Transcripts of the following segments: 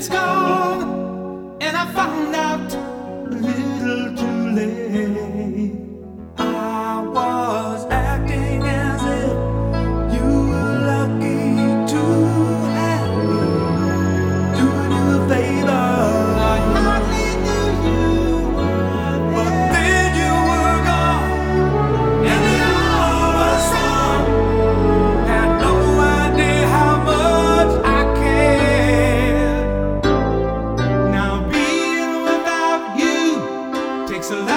it's gone. And I found out a little too late.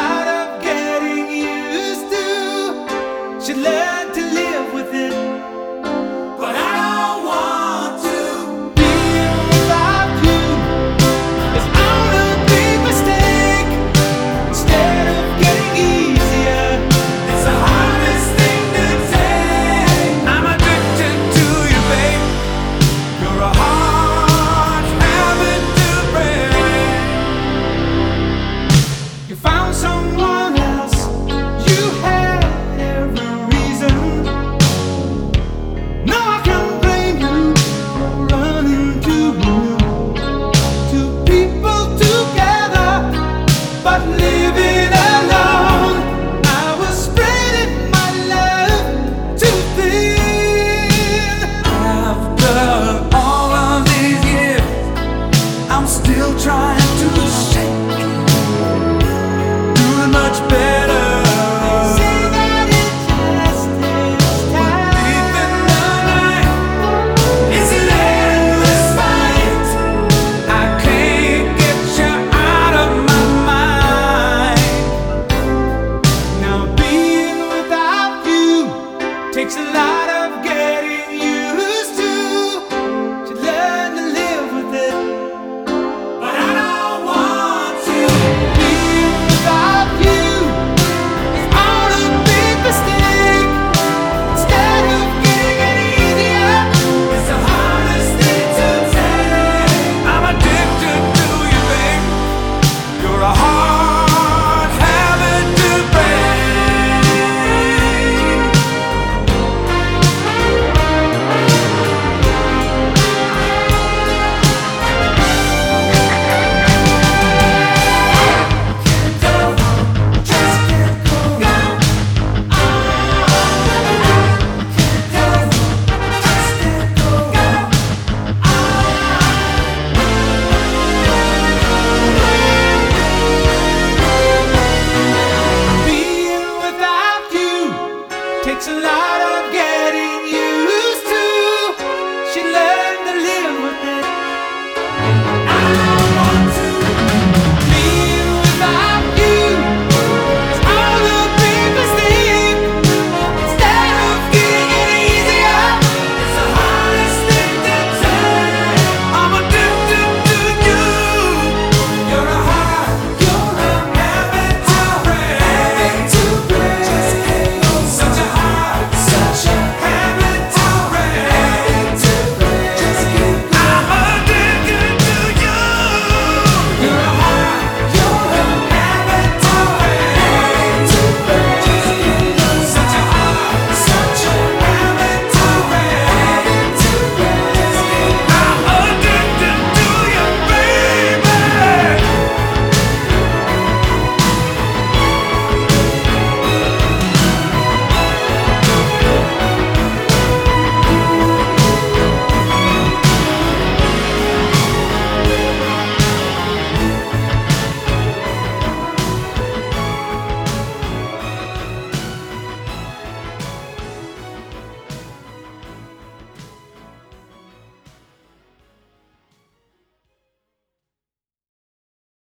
tired of getting used to. She learned to